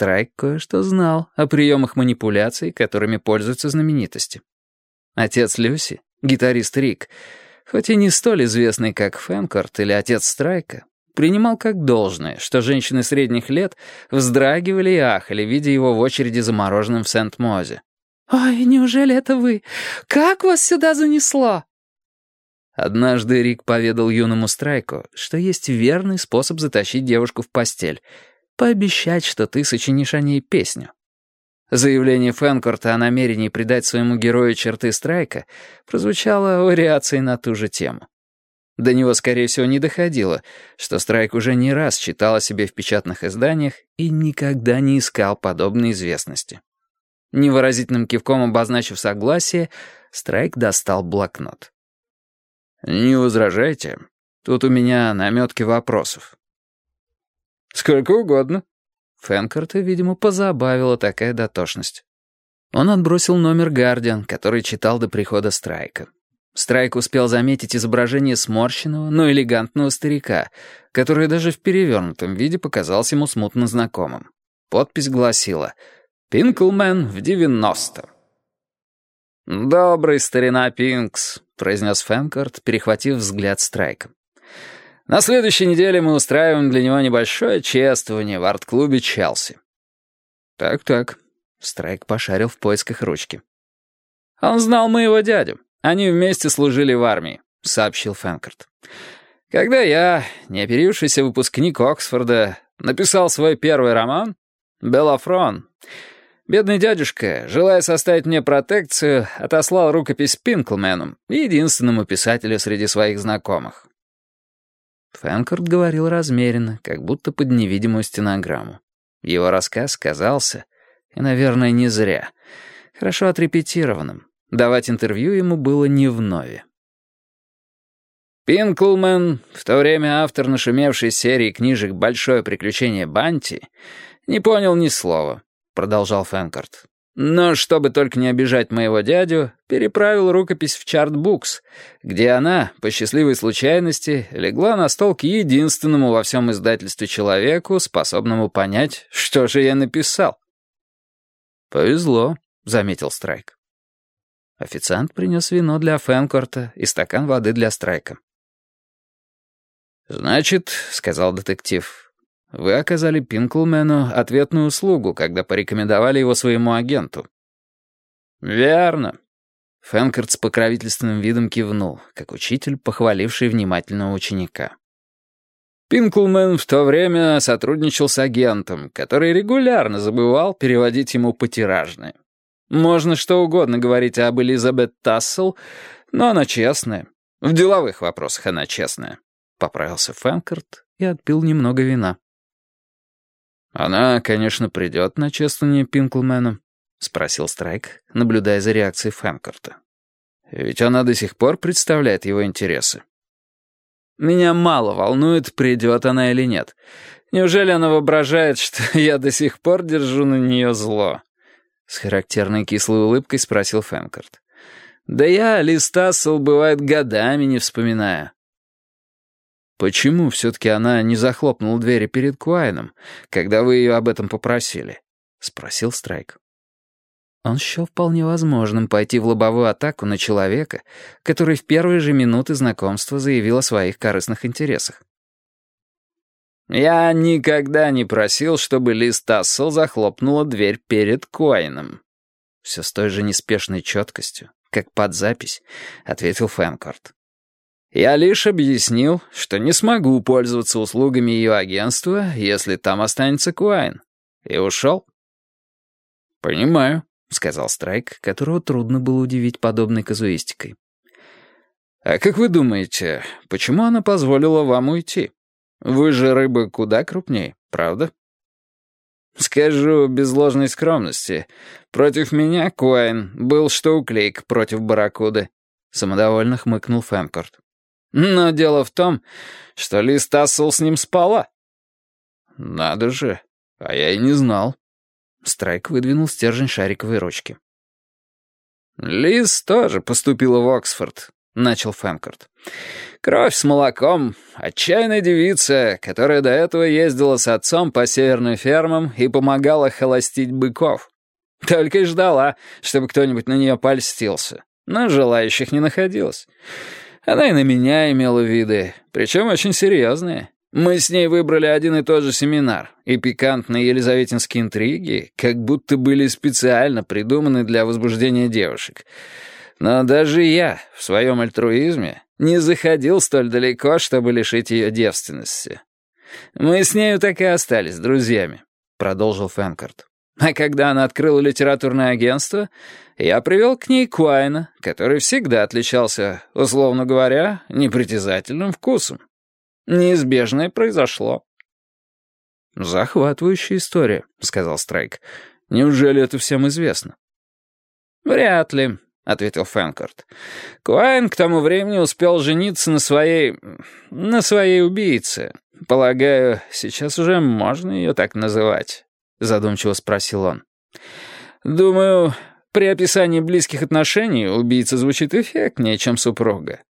Страйк кое-что знал о приемах манипуляций, которыми пользуются знаменитости. Отец Люси, гитарист Рик, хоть и не столь известный, как Фэнкорт или отец Страйка, принимал как должное, что женщины средних лет вздрагивали и ахали, видя его в очереди за мороженым в Сент-Мозе. «Ой, неужели это вы? Как вас сюда занесло?» Однажды Рик поведал юному Страйку, что есть верный способ затащить девушку в постель — пообещать, что ты сочинишь о ней песню. Заявление Фэнкорта о намерении придать своему герою черты Страйка прозвучало вариацией на ту же тему. До него, скорее всего, не доходило, что Страйк уже не раз читал о себе в печатных изданиях и никогда не искал подобной известности. Невыразительным кивком обозначив согласие, Страйк достал блокнот. «Не возражайте. Тут у меня наметки вопросов». «Сколько угодно». Фэнкорта, видимо, позабавила такая дотошность. Он отбросил номер «Гардиан», который читал до прихода Страйка. Страйк успел заметить изображение сморщенного, но элегантного старика, которое даже в перевернутом виде показалось ему смутно знакомым. Подпись гласила «Пинклмен в девяносто». «Добрый старина Пинкс», — произнес Фэнкорт, перехватив взгляд Страйка. «На следующей неделе мы устраиваем для него небольшое чествование в арт-клубе «Челси». «Так-так», — Страйк пошарил в поисках ручки. «Он знал моего дядю. Они вместе служили в армии», — сообщил Фэнкорт. «Когда я, неоперившийся выпускник Оксфорда, написал свой первый роман, «Беллафрон», бедный дядюшка, желая составить мне протекцию, отослал рукопись Пинклмену, единственному писателю среди своих знакомых». Фэнкорт говорил размеренно, как будто под невидимую стенограмму. Его рассказ казался, и, наверное, не зря, хорошо отрепетированным, Давать интервью ему было не вновь. Пинклмен, в то время автор нашумевшей серии книжек «Большое приключение Банти», не понял ни слова, продолжал Фэнкорт. Но, чтобы только не обижать моего дядю, переправил рукопись в Чартбукс, где она, по счастливой случайности, легла на стол к единственному во всем издательстве человеку, способному понять, что же я написал. «Повезло», — заметил Страйк. Официант принес вино для Фэнкорта и стакан воды для Страйка. «Значит, — сказал детектив, — вы оказали Пинклмену ответную услугу, когда порекомендовали его своему агенту». «Верно». Фэнкорт с покровительственным видом кивнул, как учитель, похваливший внимательного ученика. Пинклмен в то время сотрудничал с агентом, который регулярно забывал переводить ему потиражные. Можно что угодно говорить об Элизабет Тассел, но она честная. В деловых вопросах она честная. Поправился Фэнкорт и отпил немного вина. «Она, конечно, придет на чествование Пинклмена», — спросил Страйк, наблюдая за реакцией Фэнкорта. «Ведь она до сих пор представляет его интересы». «Меня мало волнует, придет она или нет. Неужели она воображает, что я до сих пор держу на нее зло?» С характерной кислой улыбкой спросил Фэнкорт. «Да я Листасл бывает годами не вспоминаю». «Почему все-таки она не захлопнула двери перед Куайном, когда вы ее об этом попросили?» — спросил Страйк. Он счел вполне возможным пойти в лобовую атаку на человека, который в первые же минуты знакомства заявил о своих корыстных интересах. Я никогда не просил, чтобы Лиз Тассел захлопнула дверь перед Коином. Все с той же неспешной четкостью, как под запись, ответил Фэнкорт. Я лишь объяснил, что не смогу пользоваться услугами ее агентства, если там останется Куайн. И ушел. «Понимаю», — сказал Страйк, которого трудно было удивить подобной казуистикой. «А как вы думаете, почему она позволила вам уйти?» Вы же рыба куда крупнее, правда? Скажу без ложной скромности. Против меня, Куайн, был что уклейк против барракуды. Самодовольно хмыкнул Фэнкорт. Но дело в том, что Лиз Тассел с ним спала. Надо же, а я и не знал. Страйк выдвинул стержень шариковой ручки. Лиз тоже поступила в Оксфорд. — начал Фэнкорт. «Кровь с молоком, отчаянная девица, которая до этого ездила с отцом по северным фермам и помогала холостить быков. Только и ждала, чтобы кто-нибудь на нее польстился. Но желающих не находилось. Она и на меня имела виды, причем очень серьезные. Мы с ней выбрали один и тот же семинар, и пикантные елизаветинские интриги как будто были специально придуманы для возбуждения девушек. Но даже я, в своем альтруизме, не заходил столь далеко, чтобы лишить ее девственности. Мы с нею так и остались друзьями, — продолжил Фэнкарт. А когда она открыла литературное агентство, я привел к ней Куайна, который всегда отличался, условно говоря, непритязательным вкусом. Неизбежное произошло. «Захватывающая история», — сказал Страйк. «Неужели это всем известно?» «Вряд ли», — ответил Фэнкорт. «Куайн к тому времени успел жениться на своей... на своей убийце. Полагаю, сейчас уже можно ее так называть», — задумчиво спросил он. «Думаю, при описании близких отношений убийца звучит эффектнее, чем супруга.